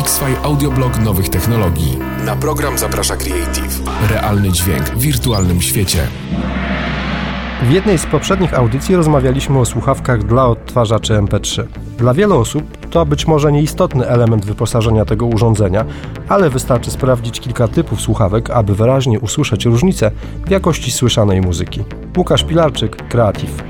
X-Fi Audioblog nowych technologii. Na program zaprasza Creative. Realny dźwięk w wirtualnym świecie. W jednej z poprzednich audycji rozmawialiśmy o słuchawkach dla odtwarzaczy MP3. Dla wielu osób to być może nieistotny element wyposażenia tego urządzenia, ale wystarczy sprawdzić kilka typów słuchawek, aby wyraźnie usłyszeć różnicę w jakości słyszanej muzyki. Łukasz Pilarczyk, Creative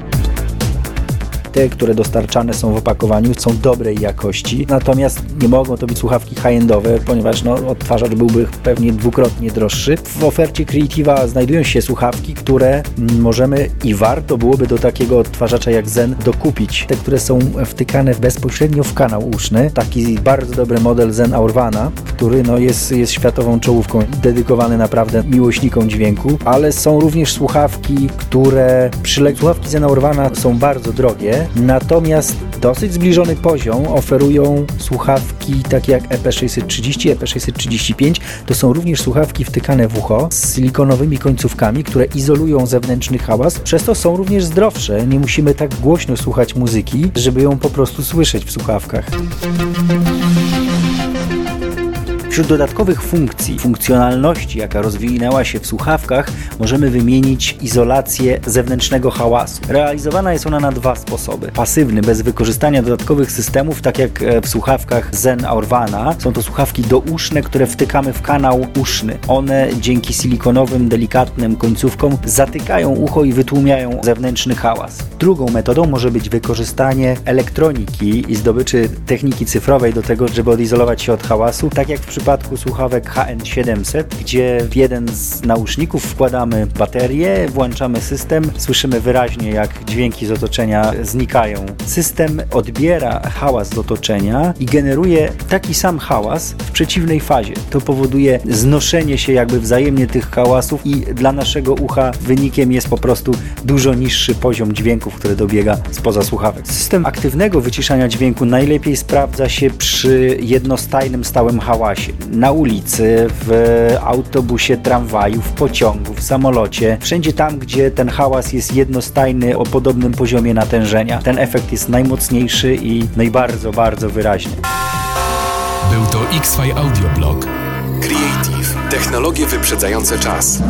te, które dostarczane są w opakowaniu, są dobrej jakości, natomiast nie mogą to być słuchawki high-endowe, ponieważ no, odtwarzacz byłby pewnie dwukrotnie droższy. W ofercie Creative'a znajdują się słuchawki, które możemy i warto byłoby do takiego odtwarzacza jak Zen dokupić. Te, które są wtykane bezpośrednio w kanał uszny. Taki bardzo dobry model Zen Aurvana, który no, jest, jest światową czołówką, dedykowany naprawdę miłośnikom dźwięku, ale są również słuchawki, które przyległe. Słuchawki Zen Aurvana są bardzo drogie, natomiast dosyć zbliżony poziom oferują słuchawki takie jak EP630, EP635. To są również słuchawki wtykane w ucho z silikonowymi końcówkami, które izolują zewnętrzny hałas, przez to są również zdrowsze. Nie musimy tak głośno słuchać muzyki, żeby ją po prostu słyszeć w słuchawkach. Wśród dodatkowych funkcji, funkcjonalności, jaka rozwinęła się w słuchawkach, możemy wymienić izolację zewnętrznego hałasu. Realizowana jest ona na dwa sposoby. Pasywny, bez wykorzystania dodatkowych systemów, tak jak e, w słuchawkach Zen Aurvana. Są to słuchawki douszne, które wtykamy w kanał uszny. One dzięki silikonowym, delikatnym końcówkom zatykają ucho i wytłumiają zewnętrzny hałas. Drugą metodą może być wykorzystanie elektroniki i zdobyczy techniki cyfrowej do tego, żeby odizolować się od hałasu, tak jak w przypadku przypadku słuchawek HN700, gdzie w jeden z nauszników wkładamy baterię, włączamy system, słyszymy wyraźnie jak dźwięki z otoczenia znikają. System odbiera hałas z otoczenia i generuje taki sam hałas w przeciwnej fazie. To powoduje znoszenie się jakby wzajemnie tych hałasów i dla naszego ucha wynikiem jest po prostu dużo niższy poziom dźwięków, który dobiega spoza słuchawek. System aktywnego wyciszania dźwięku najlepiej sprawdza się przy jednostajnym stałym hałasie na ulicy, w autobusie, tramwaju, w pociągu, w samolocie, wszędzie tam, gdzie ten hałas jest jednostajny o podobnym poziomie natężenia. Ten efekt jest najmocniejszy i najbardzo, bardzo wyraźny. Był to X-Fi Audioblog. Creative. Technologie wyprzedzające czas.